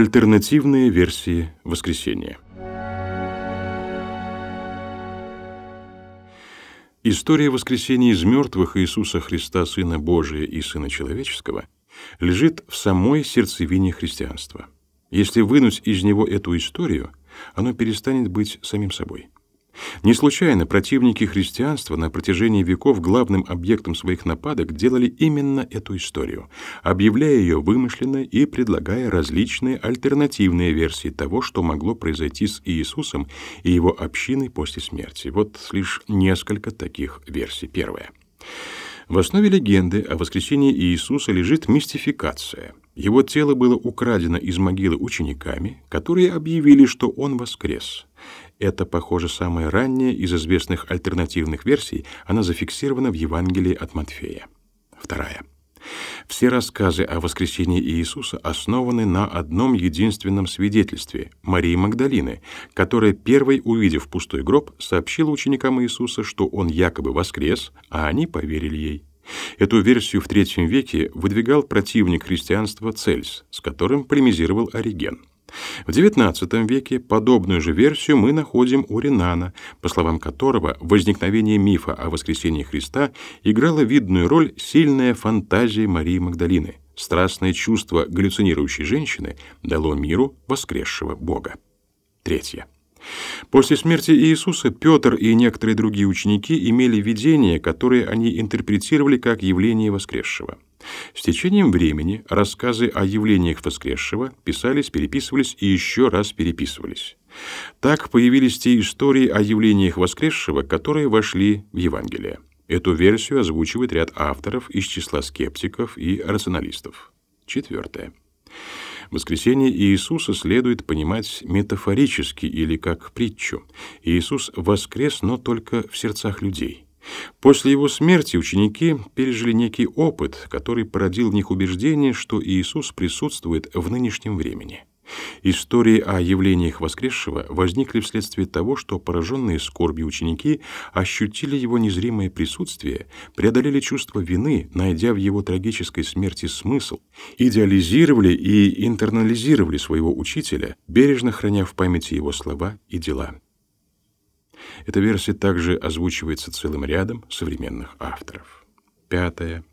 Альтернативные версии воскресения. История воскресения из мертвых Иисуса Христа, Сына Божия и Сына Человеческого, лежит в самой сердцевине христианства. Если вынуть из него эту историю, оно перестанет быть самим собой. Не случайно противники христианства на протяжении веков главным объектом своих нападок делали именно эту историю, объявляя ее вымышленной и предлагая различные альтернативные версии того, что могло произойти с Иисусом и его общиной после смерти. Вот лишь несколько таких версий. Первая. В основе легенды о воскресении Иисуса лежит мистификация. Его тело было украдено из могилы учениками, которые объявили, что он воскрес. Это, похоже, самая ранняя из известных альтернативных версий, она зафиксирована в Евангелии от Матфея. Вторая. Все рассказы о воскресении Иисуса основаны на одном единственном свидетельстве — Марии Магдалины, которая, первой увидев пустой гроб, сообщила ученикам Иисуса, что он якобы воскрес, а они поверили ей. Эту версию в III веке выдвигал противник христианства Цельс, с которым полемизировал Ориген. В XIX веке подобную же версию мы находим у Ренана, по словам которого возникновение мифа о воскресении Христа играло видную роль сильная фантазия Марии Магдалины. Страстное чувство галлюцинирующей женщины дало миру воскресшего Бога. Третье. После смерти Иисуса Петр и некоторые другие ученики имели видения, которые они интерпретировали как явление воскресшего. С течением времени рассказы о явлениях воскресшего писались, переписывались и еще раз переписывались. Так появились те истории о явлениях воскресшего, которые вошли в Евангелие. Эту версию озвучивает ряд авторов из числа скептиков и рационалистов. Четвертое. Воскресение Иисуса следует понимать метафорически или как притчу. Иисус воскрес, но только в сердцах людей. После его смерти ученики пережили некий опыт, который породил в них убеждение, что Иисус присутствует в нынешнем времени. Истории о явлениях воскресшего возникли вследствие того, что пораженные скорбью ученики ощутили его незримое присутствие, преодолели чувство вины, найдя в его трагической смерти смысл, идеализировали и интернализировали своего учителя, бережно храня в памяти его слова и дела. Эта версия также озвучивается целым рядом современных авторов. Пятое.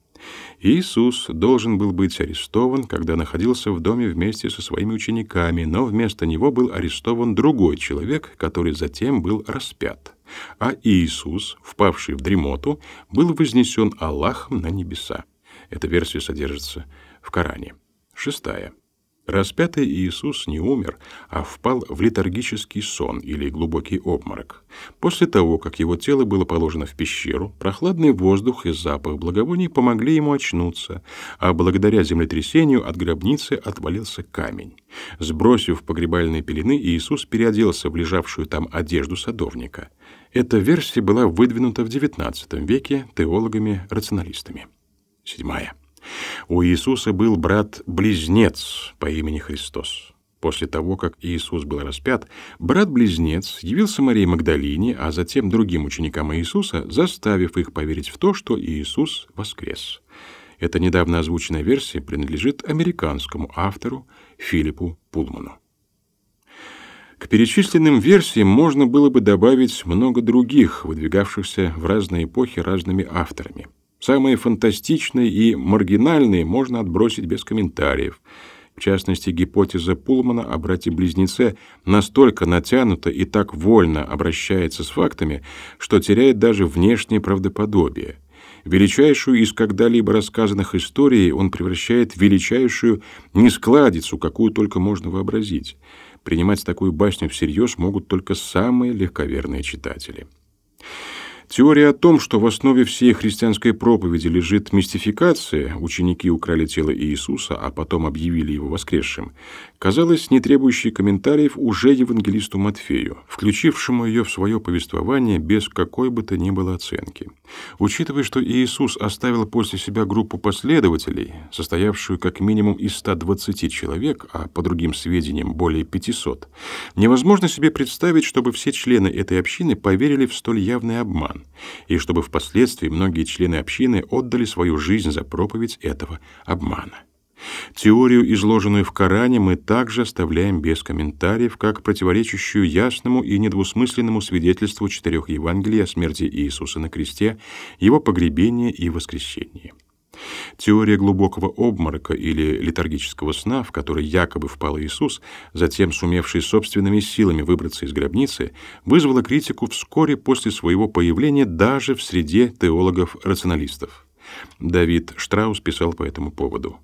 Иисус должен был быть арестован, когда находился в доме вместе со своими учениками, но вместо него был арестован другой человек, который затем был распят. А Иисус, впавший в дремоту, был вознесен Аллахом на небеса. Эта версия содержится в Коране. Шестая. Распятый Иисус не умер, а впал в летаргический сон или глубокий обморок. После того, как его тело было положено в пещеру, прохладный воздух и запах благовоний помогли ему очнуться, а благодаря землетрясению от гробницы отвалился камень. Сбросив погребальные пелены, Иисус переоделся в лежавшую там одежду садовника. Эта версия была выдвинута в XIX веке теологами-рационалистами. Седьмая. У Иисуса был брат-близнец по имени Христос. После того, как Иисус был распят, брат-близнец явился Марии Магдалине, а затем другим ученикам Иисуса, заставив их поверить в то, что Иисус воскрес. Эта недавно озвученная версия принадлежит американскому автору Филиппу Пулману. К перечисленным версиям можно было бы добавить много других, выдвигавшихся в разные эпохи разными авторами. Самые фантастичные и маргинальные можно отбросить без комментариев. В частности, гипотеза Пулмана о брате-близнеце настолько натянута и так вольно обращается с фактами, что теряет даже внешнее правдоподобие. Величайшую из когда-либо рассказанных историй он превращает в величайшую нескладицу, какую только можно вообразить. Принимать такую басню всерьез могут только самые легковерные читатели. Теория о том, что в основе всей христианской проповеди лежит мистификация, ученики украли тело Иисуса, а потом объявили его воскресшим, казалась не требующей комментариев уже евангелисту Матфею, включившему ее в свое повествование без какой бы то ни было оценки. Учитывая, что Иисус оставил после себя группу последователей, состоявшую как минимум из 120 человек, а по другим сведениям более 500, невозможно себе представить, чтобы все члены этой общины поверили в столь явный обман обман, и чтобы впоследствии многие члены общины отдали свою жизнь за проповедь этого обмана. Теорию, изложенную в Коране, мы также оставляем без комментариев, как противоречащую ясному и недвусмысленному свидетельству четырех Евангелий о смерти Иисуса на кресте, его погребении и воскресении. Теория глубокого обморока или летаргического сна, в который якобы впал Иисус, затем сумевший собственными силами выбраться из гробницы, вызвала критику вскоре после своего появления даже в среде теологов-рационалистов. Давид Штраус писал по этому поводу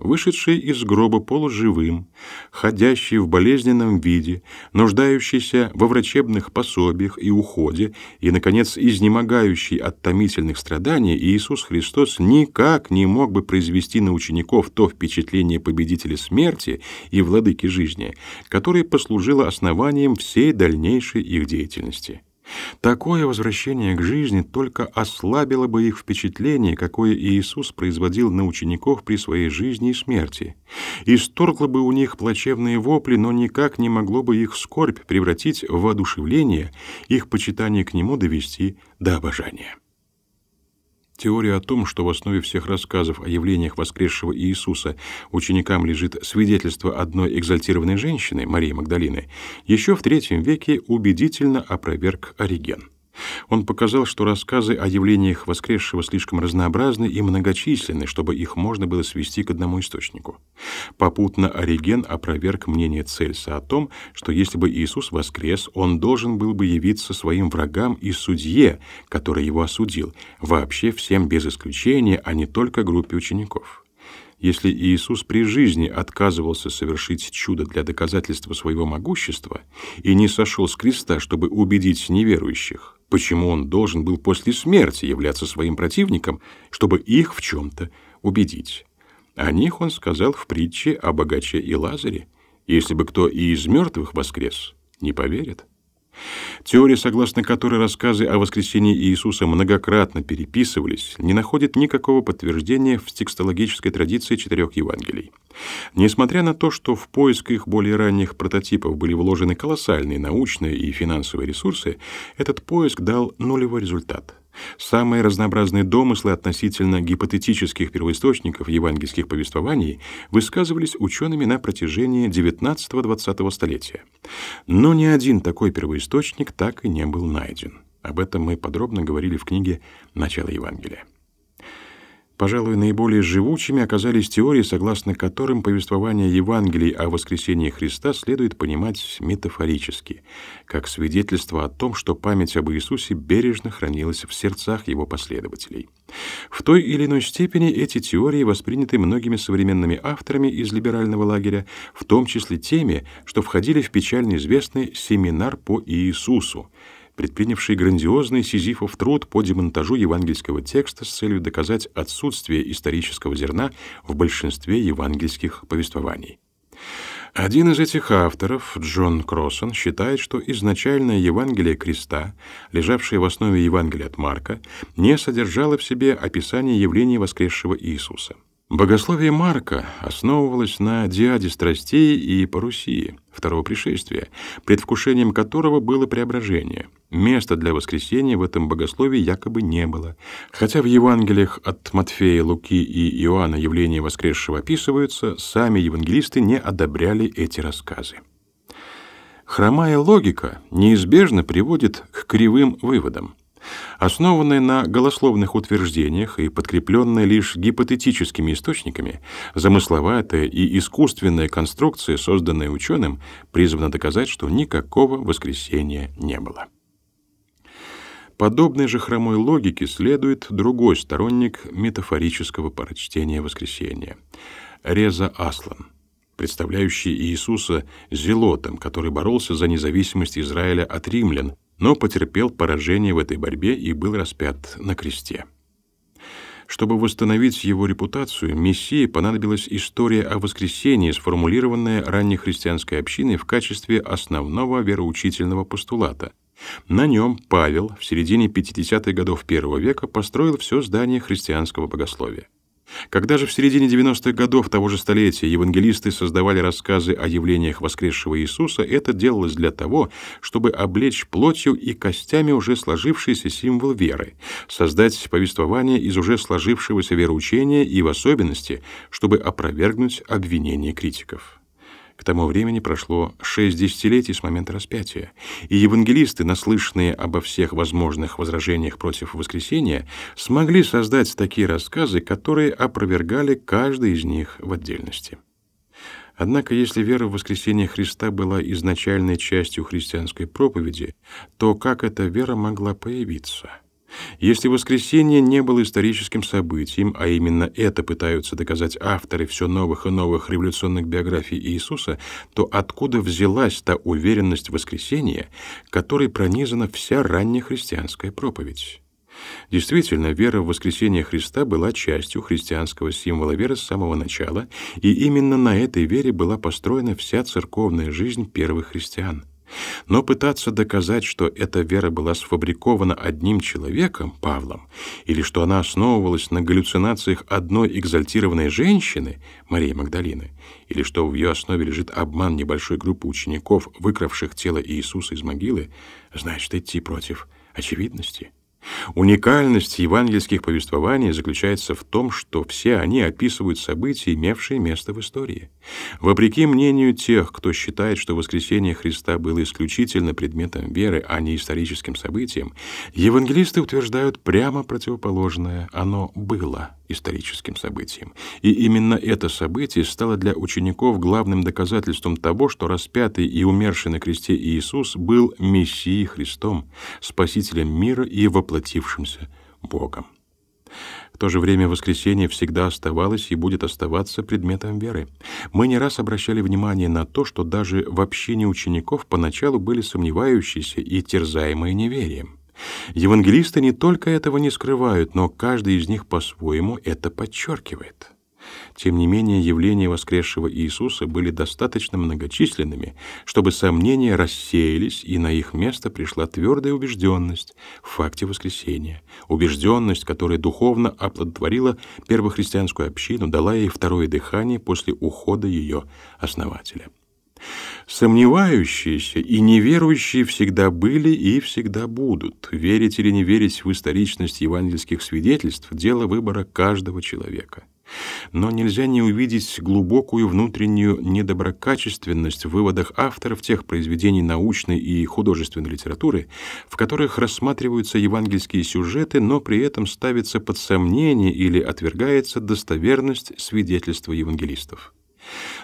вышедший из гроба полуживым, ходящий в болезненном виде, нуждающийся во врачебных пособиях и уходе, и, наконец, изнемогающий от томительных страданий, Иисус Христос никак не мог бы произвести на учеников то впечатление победителя смерти и владыки жизни, которое послужило основанием всей дальнейшей их деятельности. Такое возвращение к жизни только ослабило бы их впечатление, какое Иисус производил на учеников при своей жизни и смерти, исторгло бы у них плачевные вопли, но никак не могло бы их скорбь превратить в воодушевление, их почитание к Нему довести до обожания. Теория о том, что в основе всех рассказов о явлениях воскресшего Иисуса ученикам лежит свидетельство одной экзальтированной женщины, Марии Магдалины, еще в III веке убедительно опроверг Ориген. Он показал, что рассказы о явлениях воскресшего слишком разнообразны и многочисленны, чтобы их можно было свести к одному источнику. Попутно Ориген опроверг мнение Цельса о том, что если бы Иисус воскрес, он должен был бы явиться своим врагам и судье, который его осудил, вообще всем без исключения, а не только группе учеников. Если Иисус при жизни отказывался совершить чудо для доказательства своего могущества и не сошел с креста, чтобы убедить неверующих, почему он должен был после смерти являться своим противником, чтобы их в чем-то убедить. О них он сказал в притче о богаче и Лазаре. Если бы кто и из мертвых воскрес, не поверят. Теория, согласно которой рассказы о воскресении Иисуса многократно переписывались, не находит никакого подтверждения в текстологической традиции четырех Евангелий. Несмотря на то, что в поиск их более ранних прототипов были вложены колоссальные научные и финансовые ресурсы, этот поиск дал нулевой результат. Самые разнообразные домыслы относительно гипотетических первоисточников евангельских повествований высказывались учеными на протяжении XIX-XX столетия. Но ни один такой первоисточник так и не был найден. Об этом мы подробно говорили в книге «Начало Евангелия». Пожалуй, наиболее живучими оказались теории, согласно которым повествование Евангелий о воскресении Христа следует понимать метафорически, как свидетельство о том, что память об Иисусе бережно хранилась в сердцах его последователей. В той или иной степени эти теории восприняты многими современными авторами из либерального лагеря, в том числе теми, что входили в печально известный «Семинар по Иисусу», предпринявший грандиозный сизифов труд по демонтажу евангельского текста с целью доказать отсутствие исторического зерна в большинстве евангельских повествований. Один из этих авторов, Джон Кроссон, считает, что изначальное Евангелие креста, лежавшее в основе Евангелия от Марка, не содержало в себе описание явления воскресшего Иисуса. Богословие Марка основывалось на диаде страстей и парусии, второго пришествия, предвкушением которого было преображение. Места для воскресения в этом богословии якобы не было. Хотя в Евангелиях от Матфея, Луки и Иоанна явления воскресшего описываются, сами евангелисты не одобряли эти рассказы. Хромая логика неизбежно приводит к кривым выводам. Основанная на голословных утверждениях и подкрепленная лишь гипотетическими источниками, замысловатая и искусственная конструкция, созданная ученым, призвана доказать, что никакого воскресения не было. Подобной же хромой логике следует другой сторонник метафорического прочтения воскресения — Реза Аслан, представляющий Иисуса зелотом, который боролся за независимость Израиля от римлян, но потерпел поражение в этой борьбе и был распят на кресте. Чтобы восстановить его репутацию, Мессии понадобилась история о воскресении, сформулированная раннехристианской общиной в качестве основного вероучительного постулата. На нем Павел в середине 50-х годов первого века построил все здание христианского богословия. Когда же в середине 90-х годов того же столетия евангелисты создавали рассказы о явлениях воскресшего Иисуса, это делалось для того, чтобы облечь плотью и костями уже сложившийся символ веры, создать повествование из уже сложившегося вероучения и в особенности, чтобы опровергнуть обвинения критиков. К тому времени прошло шесть десятилетий с момента распятия, и евангелисты, наслышанные обо всех возможных возражениях против воскресения, смогли создать такие рассказы, которые опровергали каждый из них в отдельности. Однако, если вера в воскресение Христа была изначальной частью христианской проповеди, то как эта вера могла появиться – если воскресение не было историческим событием, а именно это пытаются доказать авторы все новых и новых революционных биографий Иисуса, то откуда взялась та уверенность в воскресении, которой пронизана вся ранняя христианская проповедь? Действительно, вера в воскресение Христа была частью христианского символа веры с самого начала, и именно на этой вере была построена вся церковная жизнь первых христиан. Но пытаться доказать, что эта вера была сфабрикована одним человеком, Павлом, или что она основывалась на галлюцинациях одной экзальтированной женщины, Марии Магдалины, или что в ее основе лежит обман небольшой группы учеников, выкравших тело Иисуса из могилы, значит идти против очевидности. Уникальность евангельских повествований заключается в том, что все они описывают события, имевшие место в истории. Вопреки мнению тех, кто считает, что воскресение Христа было исключительно предметом веры, а не историческим событием, евангелисты утверждают прямо противоположное – оно было историческим событием. И именно это событие стало для учеников главным доказательством того, что распятый и умерший на кресте Иисус был Мессией Христом, Спасителем мира и воплотившимся Богом. В то же время воскресение всегда оставалось и будет оставаться предметом веры. Мы не раз обращали внимание на то, что даже в общине учеников поначалу были сомневающиеся и терзаемые неверием. Евангелисты не только этого не скрывают, но каждый из них по-своему это подчеркивает. Тем не менее, явления воскресшего Иисуса были достаточно многочисленными, чтобы сомнения рассеялись, и на их место пришла твердая убежденность в факте воскресения, убежденность, которая духовно оплодотворила первохристианскую общину, дала ей второе дыхание после ухода ее основателя. Сомневающиеся и неверующие всегда были и всегда будут. Верить или не верить в историчность евангельских свидетельств – дело выбора каждого человека. Но нельзя не увидеть глубокую внутреннюю недоброкачественность в выводах авторов тех произведений научной и художественной литературы, в которых рассматриваются евангельские сюжеты, но при этом ставится под сомнение или отвергается достоверность свидетельства евангелистов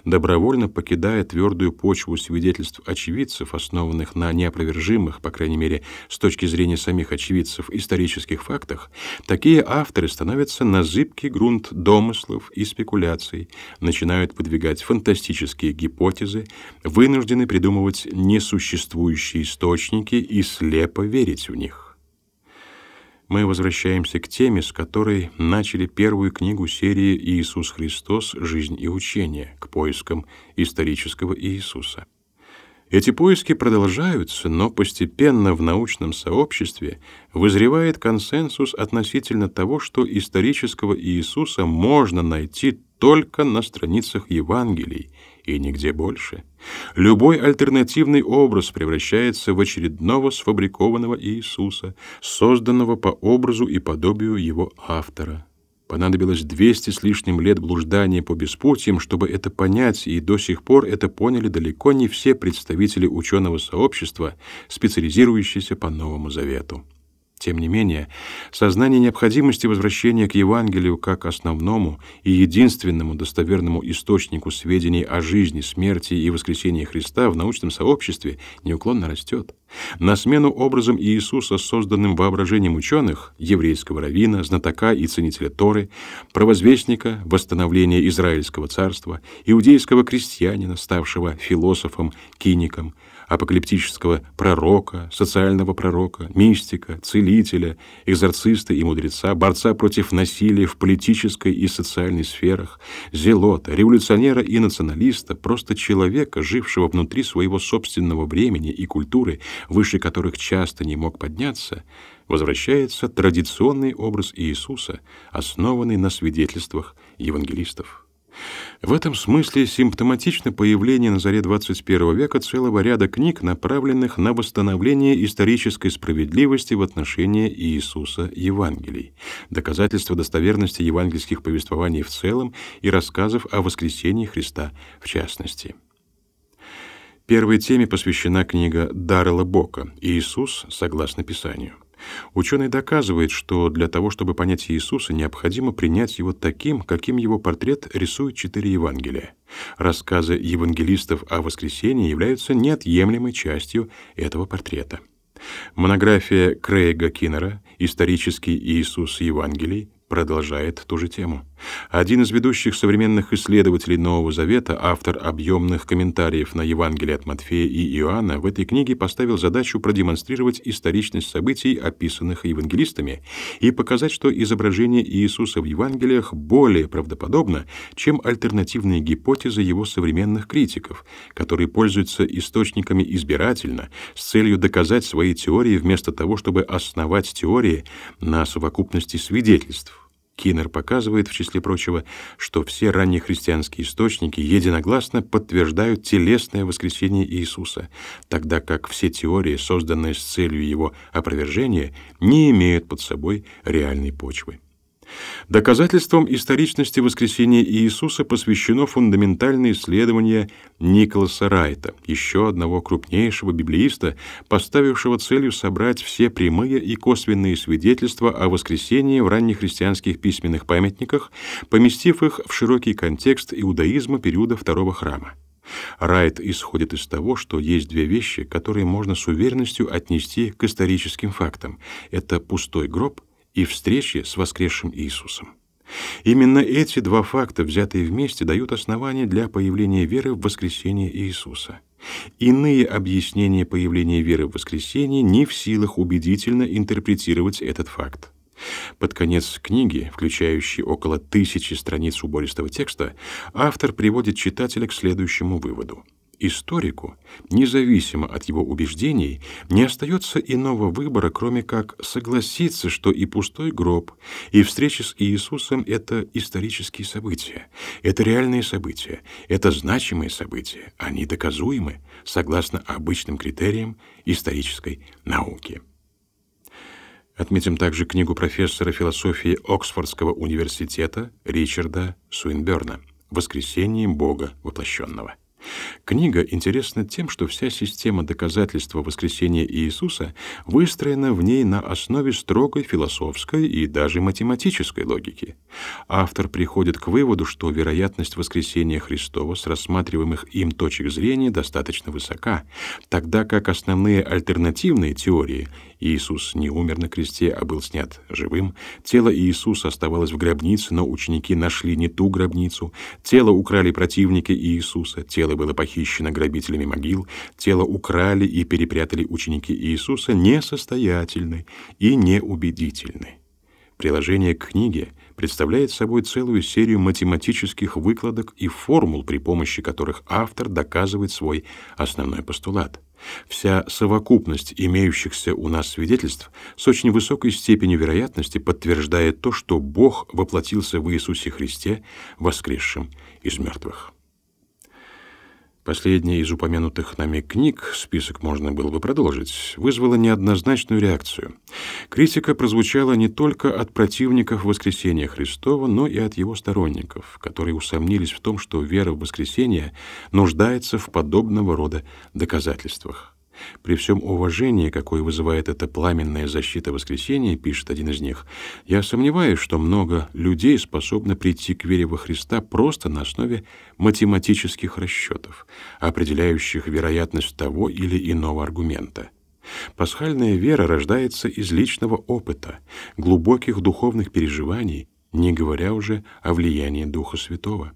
добровольно покидая твердую почву свидетельств очевидцев, основанных на неопровержимых, по крайней мере, с точки зрения самих очевидцев, исторических фактах, такие авторы становятся на зыбкий грунт домыслов и спекуляций, начинают подвигать фантастические гипотезы, вынуждены придумывать несуществующие источники и слепо верить в них мы возвращаемся к теме, с которой начали первую книгу серии «Иисус Христос. Жизнь и учение» к поискам исторического Иисуса. Эти поиски продолжаются, но постепенно в научном сообществе вызревает консенсус относительно того, что исторического Иисуса можно найти только на страницах Евангелий и нигде больше. Любой альтернативный образ превращается в очередного сфабрикованного Иисуса, созданного по образу и подобию его автора. Понадобилось 200 с лишним лет блуждания по беспутьям, чтобы это понять, и до сих пор это поняли далеко не все представители ученого сообщества, специализирующиеся по Новому Завету. Тем не менее, сознание необходимости возвращения к Евангелию как основному и единственному достоверному источнику сведений о жизни, смерти и воскресении Христа в научном сообществе неуклонно растет. На смену образом Иисуса, созданным воображением ученых, еврейского раввина, знатока и ценителя Торы, провозвестника восстановления Израильского царства, иудейского крестьянина, ставшего философом, киником, апокалиптического пророка, социального пророка, мистика, целителя, экзорциста и мудреца, борца против насилия в политической и социальной сферах, зелота, революционера и националиста, просто человека, жившего внутри своего собственного времени и культуры, выше которых часто не мог подняться, возвращается традиционный образ Иисуса, основанный на свидетельствах евангелистов. В этом смысле симптоматично появление на заре 21 века целого ряда книг, направленных на восстановление исторической справедливости в отношении Иисуса Евангелий, доказательства достоверности евангельских повествований в целом и рассказов о воскресении Христа в частности. Первой теме посвящена книга Даррела Бока «Иисус согласно Писанию». Ученый доказывает, что для того, чтобы понять Иисуса, необходимо принять его таким, каким его портрет рисует четыре Евангелия. Рассказы евангелистов о воскресении являются неотъемлемой частью этого портрета. Монография Крейга Киннера «Исторический Иисус Евангелий» продолжает ту же тему. Один из ведущих современных исследователей Нового Завета, автор объемных комментариев на Евангелие от Матфея и Иоанна, в этой книге поставил задачу продемонстрировать историчность событий, описанных евангелистами, и показать, что изображение Иисуса в Евангелиях более правдоподобно, чем альтернативные гипотезы его современных критиков, которые пользуются источниками избирательно с целью доказать свои теории вместо того, чтобы основать теории на совокупности свидетельств. Киннер показывает, в числе прочего, что все ранние христианские источники единогласно подтверждают телесное воскресение Иисуса, тогда как все теории, созданные с целью его опровержения, не имеют под собой реальной почвы. Доказательством историчности воскресения Иисуса посвящено фундаментальное исследование Николаса Райта, еще одного крупнейшего библеиста, поставившего целью собрать все прямые и косвенные свидетельства о воскресении в раннехристианских письменных памятниках, поместив их в широкий контекст иудаизма периода Второго храма. Райт исходит из того, что есть две вещи, которые можно с уверенностью отнести к историческим фактам. Это пустой гроб и встречи с воскресшим Иисусом. Именно эти два факта, взятые вместе, дают основания для появления веры в воскресение Иисуса. Иные объяснения появления веры в воскресение не в силах убедительно интерпретировать этот факт. Под конец книги, включающей около тысячи страниц убористого текста, автор приводит читателя к следующему выводу — Историку, независимо от его убеждений, не остается иного выбора, кроме как согласиться, что и пустой гроб, и встреча с Иисусом — это исторические события, это реальные события, это значимые события, они доказуемы согласно обычным критериям исторической науки. Отметим также книгу профессора философии Оксфордского университета Ричарда Суинберна «Воскресение Бога воплощенного». Книга интересна тем, что вся система доказательства воскресения Иисуса выстроена в ней на основе строгой философской и даже математической логики. Автор приходит к выводу, что вероятность воскресения Христова с рассматриваемых им точек зрения достаточно высока, тогда как основные альтернативные теории Иисус не умер на кресте, а был снят живым. Тело Иисуса оставалось в гробнице, но ученики нашли не ту гробницу. Тело украли противники Иисуса. Тело было похищено грабителями могил. Тело украли и перепрятали ученики Иисуса несостоятельны и неубедительны. Приложение к книге представляет собой целую серию математических выкладок и формул, при помощи которых автор доказывает свой основной постулат. Вся совокупность имеющихся у нас свидетельств с очень высокой степенью вероятности подтверждает то, что Бог воплотился в Иисусе Христе, воскресшем из мертвых. Последняя из упомянутых нами книг, список можно было бы продолжить, вызвала неоднозначную реакцию. Критика прозвучала не только от противников воскресения Христова, но и от его сторонников, которые усомнились в том, что вера в воскресение нуждается в подобного рода доказательствах. При всем уважении, какое вызывает эта пламенная защита воскресения, пишет один из них, я сомневаюсь, что много людей способны прийти к вере во Христа просто на основе математических расчетов, определяющих вероятность того или иного аргумента. Пасхальная вера рождается из личного опыта, глубоких духовных переживаний, не говоря уже о влиянии Духа Святого.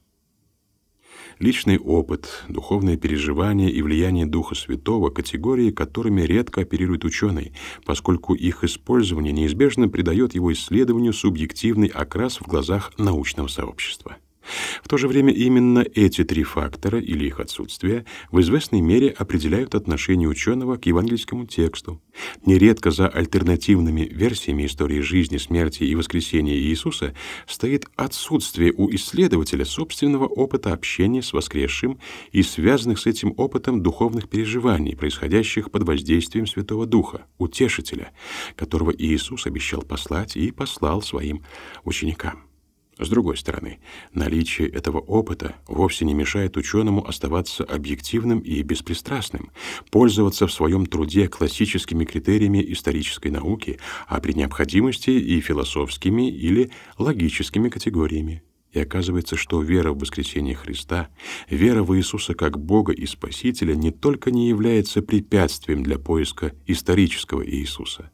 Личный опыт, духовное переживание и влияние Духа Святого — категории, которыми редко оперирует ученый, поскольку их использование неизбежно придает его исследованию субъективный окрас в глазах научного сообщества. В то же время именно эти три фактора или их отсутствие в известной мере определяют отношение ученого к евангельскому тексту. Нередко за альтернативными версиями истории жизни, смерти и воскресения Иисуса стоит отсутствие у исследователя собственного опыта общения с воскресшим и связанных с этим опытом духовных переживаний, происходящих под воздействием Святого Духа, утешителя, которого Иисус обещал послать и послал своим ученикам. С другой стороны, наличие этого опыта вовсе не мешает ученому оставаться объективным и беспристрастным, пользоваться в своем труде классическими критериями исторической науки, а при необходимости и философскими или логическими категориями. И оказывается, что вера в воскресение Христа, вера в Иисуса как Бога и Спасителя не только не является препятствием для поиска исторического Иисуса,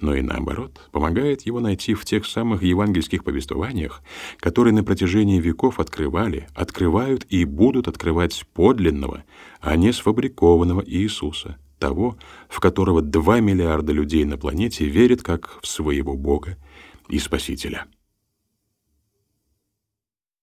но и наоборот, помогает его найти в тех самых евангельских повествованиях, которые на протяжении веков открывали, открывают и будут открывать подлинного, а не сфабрикованного Иисуса, того, в которого два миллиарда людей на планете верят как в своего Бога и Спасителя.